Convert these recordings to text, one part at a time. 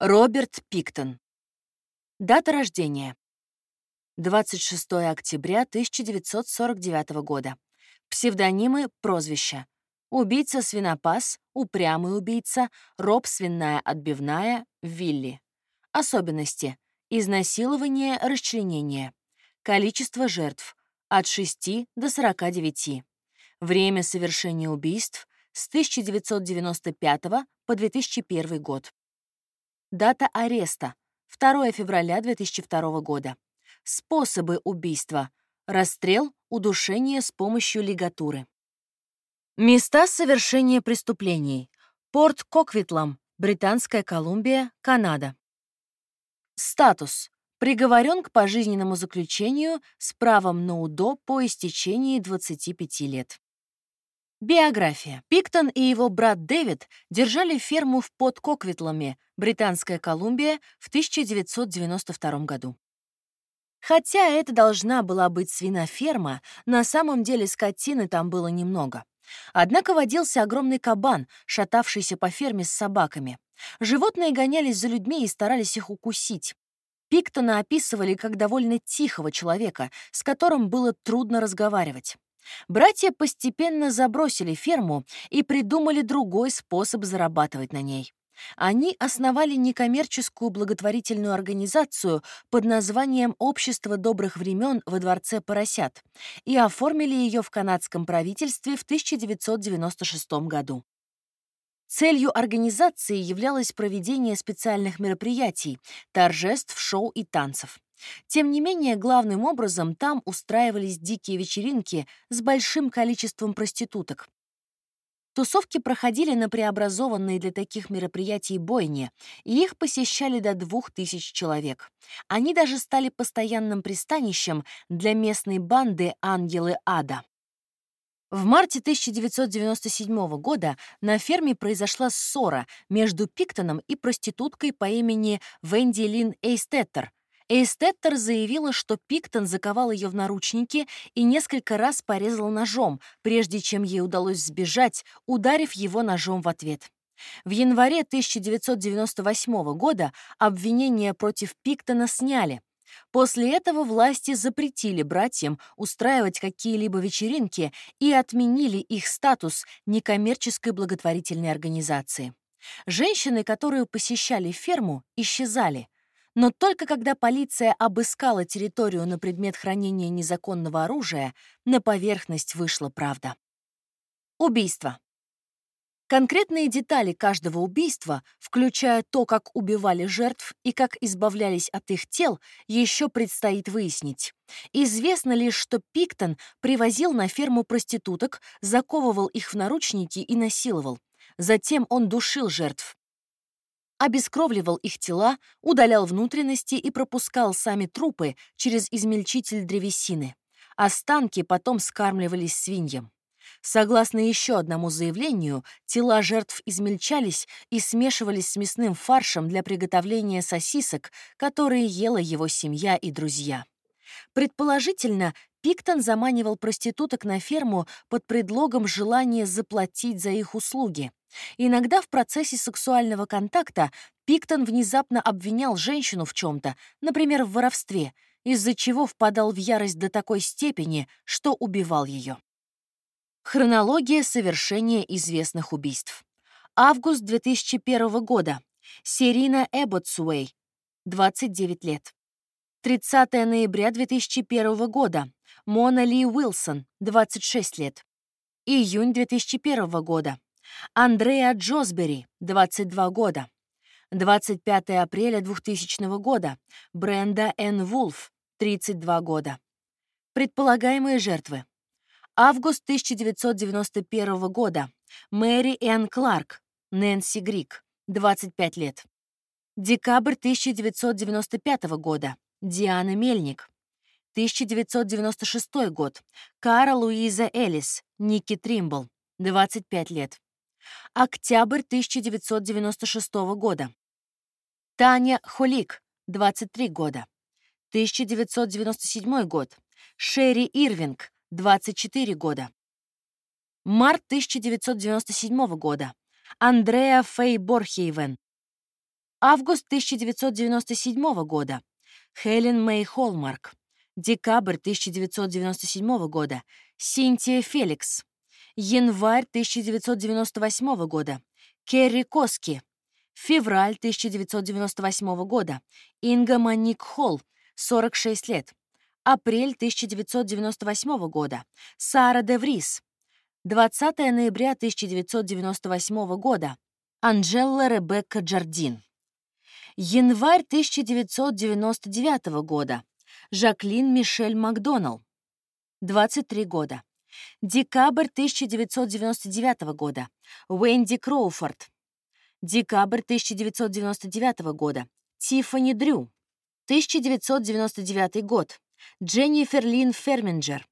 Роберт Пиктон. Дата рождения. 26 октября 1949 года. Псевдонимы, прозвища. Убийца-свинопас, упрямый убийца, роб свиная отбивная, Вилли. Особенности. Изнасилование, расчленение. Количество жертв. От 6 до 49. Время совершения убийств с 1995 по 2001 год. Дата ареста — 2 февраля 2002 года. Способы убийства — расстрел, удушение с помощью лигатуры. Места совершения преступлений. Порт Коквитлам, Британская Колумбия, Канада. Статус. Приговорен к пожизненному заключению с правом на УДО по истечении 25 лет. Биография. Пиктон и его брат Дэвид держали ферму в Под-Коквитламе, Британская Колумбия, в 1992 году. Хотя это должна была быть свиноферма, на самом деле скотины там было немного. Однако водился огромный кабан, шатавшийся по ферме с собаками. Животные гонялись за людьми и старались их укусить. Пиктона описывали как довольно тихого человека, с которым было трудно разговаривать. Братья постепенно забросили ферму и придумали другой способ зарабатывать на ней. Они основали некоммерческую благотворительную организацию под названием «Общество добрых времен во Дворце поросят» и оформили ее в канадском правительстве в 1996 году. Целью организации являлось проведение специальных мероприятий, торжеств, шоу и танцев. Тем не менее, главным образом там устраивались дикие вечеринки с большим количеством проституток. Тусовки проходили на преобразованной для таких мероприятий бойне, и их посещали до двух тысяч человек. Они даже стали постоянным пристанищем для местной банды «Ангелы Ада». В марте 1997 года на ферме произошла ссора между Пиктоном и проституткой по имени Венди Лин Эйстеттер, Эйстеттер заявила, что Пиктон заковал ее в наручники и несколько раз порезал ножом, прежде чем ей удалось сбежать, ударив его ножом в ответ. В январе 1998 года обвинения против Пиктона сняли. После этого власти запретили братьям устраивать какие-либо вечеринки и отменили их статус некоммерческой благотворительной организации. Женщины, которые посещали ферму, исчезали — но только когда полиция обыскала территорию на предмет хранения незаконного оружия, на поверхность вышла правда. Убийство. Конкретные детали каждого убийства, включая то, как убивали жертв и как избавлялись от их тел, еще предстоит выяснить. Известно лишь, что Пиктон привозил на ферму проституток, заковывал их в наручники и насиловал. Затем он душил жертв обескровливал их тела, удалял внутренности и пропускал сами трупы через измельчитель древесины. Останки потом скармливались свиньям. Согласно еще одному заявлению, тела жертв измельчались и смешивались с мясным фаршем для приготовления сосисок, которые ела его семья и друзья. Предположительно, Пиктон заманивал проституток на ферму под предлогом желания заплатить за их услуги. Иногда в процессе сексуального контакта Пиктон внезапно обвинял женщину в чем-то, например, в воровстве, из-за чего впадал в ярость до такой степени, что убивал ее. Хронология совершения известных убийств. Август 2001 года. Серина Эбботсуэй, 29 лет. 30 ноября 2001 года. Мона Ли Уилсон, 26 лет. Июнь 2001 года. Андреа Джосбери, 22 года. 25 апреля 2000 года. Бренда Н. Вулф, 32 года. Предполагаемые жертвы. Август 1991 года. Мэри Н. Кларк, Нэнси Грик, 25 лет. Декабрь 1995 года. Диана Мельник. 1996 год. Кара Луиза Элис, Ники Тримбл, 25 лет. Октябрь 1996 года. Таня Холик, 23 года. 1997 год. Шерри Ирвинг, 24 года. Март 1997 года. Андреа Фей Борхейвен, Август 1997 года. Хелен Мэй Холмарк. Декабрь 1997 года. Синтия Феликс. Январь 1998 года. Керри Коски. Февраль 1998 года. Инга Маник Холл, 46 лет. Апрель 1998 года. Сара де Врис. 20 ноября 1998 года. Анжела Ребекка Джардин. Январь 1999 года. Жаклин Мишель Макдоналл. 23 года. Декабрь 1999 года. Уэнди Кроуфорд. Декабрь 1999 года. Тиффани Дрю. 1999 год. Дженнифер Лин Ферминджер.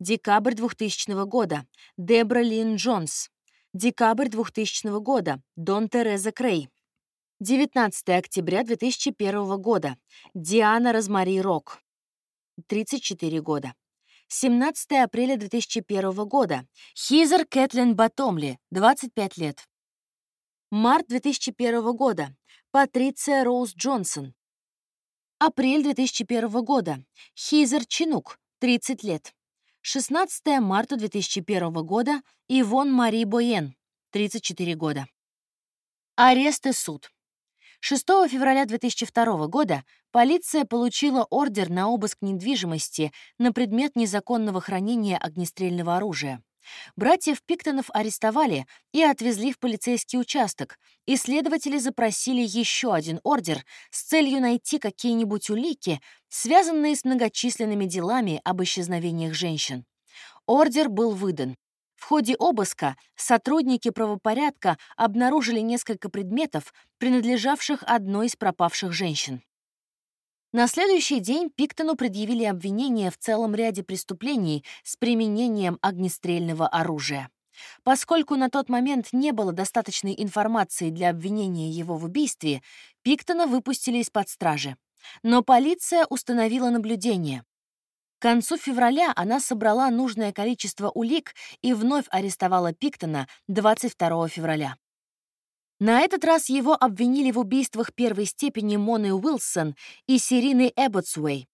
Декабрь 2000 года. Дебра Лин Джонс. Декабрь 2000 года. Дон Тереза Крей. 19 октября 2001 года. Диана Розмари Рок. 34 года. 17 апреля 2001 года. Хизер Кэтлин Батомли, 25 лет. Март 2001 года. Патриция Роуз Джонсон. Апрель 2001 года. Хизер Чинук, 30 лет. 16 марта 2001 года. Ивон Мари Боен, 34 года. Арест и суд. 6 февраля 2002 года полиция получила ордер на обыск недвижимости на предмет незаконного хранения огнестрельного оружия. Братьев Пиктонов арестовали и отвезли в полицейский участок, и запросили еще один ордер с целью найти какие-нибудь улики, связанные с многочисленными делами об исчезновениях женщин. Ордер был выдан. В ходе обыска сотрудники правопорядка обнаружили несколько предметов, принадлежавших одной из пропавших женщин. На следующий день Пиктону предъявили обвинение в целом ряде преступлений с применением огнестрельного оружия. Поскольку на тот момент не было достаточной информации для обвинения его в убийстве, Пиктона выпустили из-под стражи. Но полиция установила наблюдение. К концу февраля она собрала нужное количество улик и вновь арестовала Пиктона 22 февраля. На этот раз его обвинили в убийствах первой степени Моны Уилсон и Сирины Эбботсуэй.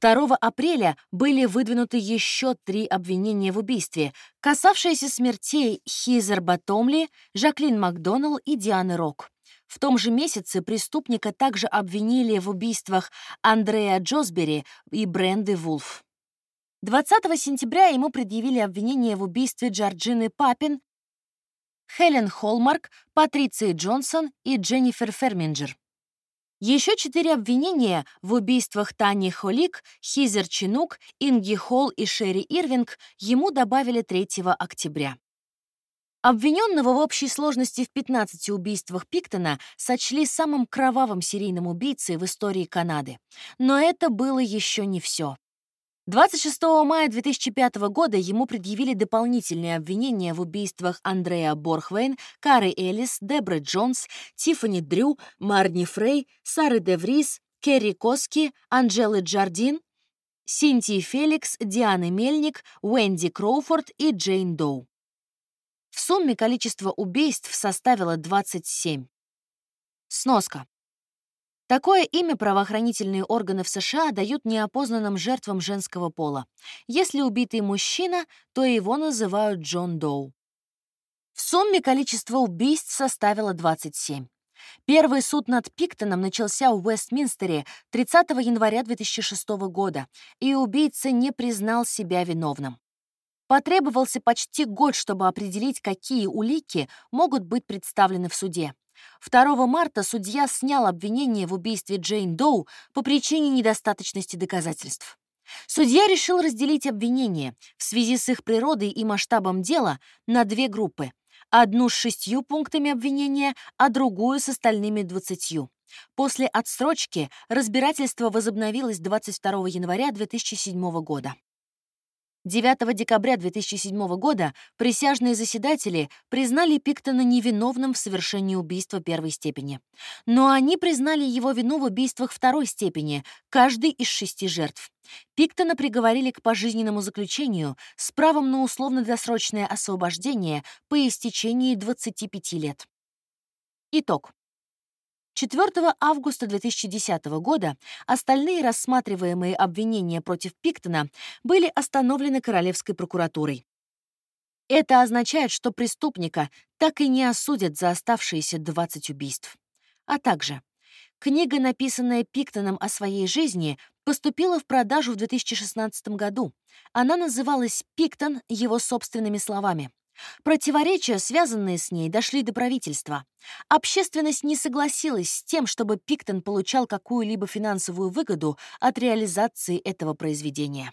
2 апреля были выдвинуты еще три обвинения в убийстве, касавшиеся смертей Хизер Батомли, Жаклин Макдоналл и Дианы Рок. В том же месяце преступника также обвинили в убийствах Андрея Джосбери и Бренды Вулф. 20 сентября ему предъявили обвинение в убийстве Джорджины Папин, Хелен Холмарк, Патриции Джонсон и Дженнифер Ферминджер. Еще четыре обвинения в убийствах Тани Холик, Хизер Чинук, Инги Холл и Шерри Ирвинг ему добавили 3 октября. Обвиненного в общей сложности в 15 убийствах Пиктона сочли самым кровавым серийным убийцей в истории Канады. Но это было еще не все. 26 мая 2005 года ему предъявили дополнительные обвинения в убийствах Андреа Борхвейн, Кары Элис, Дебры Джонс, Тиффани Дрю, Марни Фрей, Сары Деврис, Керри Коски, Анджелы Джардин, Синтии Феликс, Дианы Мельник, Уэнди Кроуфорд и Джейн Доу. В сумме количество убийств составило 27. Сноска. Такое имя правоохранительные органы в США дают неопознанным жертвам женского пола. Если убитый мужчина, то его называют Джон Доу. В сумме количество убийств составило 27. Первый суд над Пиктоном начался в Уэстминстере 30 января 2006 года, и убийца не признал себя виновным. Потребовался почти год, чтобы определить, какие улики могут быть представлены в суде. 2 марта судья снял обвинение в убийстве Джейн Доу по причине недостаточности доказательств. Судья решил разделить обвинения в связи с их природой и масштабом дела на две группы. Одну с шестью пунктами обвинения, а другую с остальными двадцатью. После отсрочки разбирательство возобновилось 22 января 2007 года. 9 декабря 2007 года присяжные заседатели признали Пиктона невиновным в совершении убийства первой степени. Но они признали его вину в убийствах второй степени, каждый из шести жертв. Пиктона приговорили к пожизненному заключению с правом на условно-досрочное освобождение по истечении 25 лет. Итог. 4 августа 2010 года остальные рассматриваемые обвинения против Пиктона были остановлены Королевской прокуратурой. Это означает, что преступника так и не осудят за оставшиеся 20 убийств. А также книга, написанная Пиктоном о своей жизни, поступила в продажу в 2016 году. Она называлась «Пиктон его собственными словами». Противоречия, связанные с ней, дошли до правительства. Общественность не согласилась с тем, чтобы Пиктон получал какую-либо финансовую выгоду от реализации этого произведения.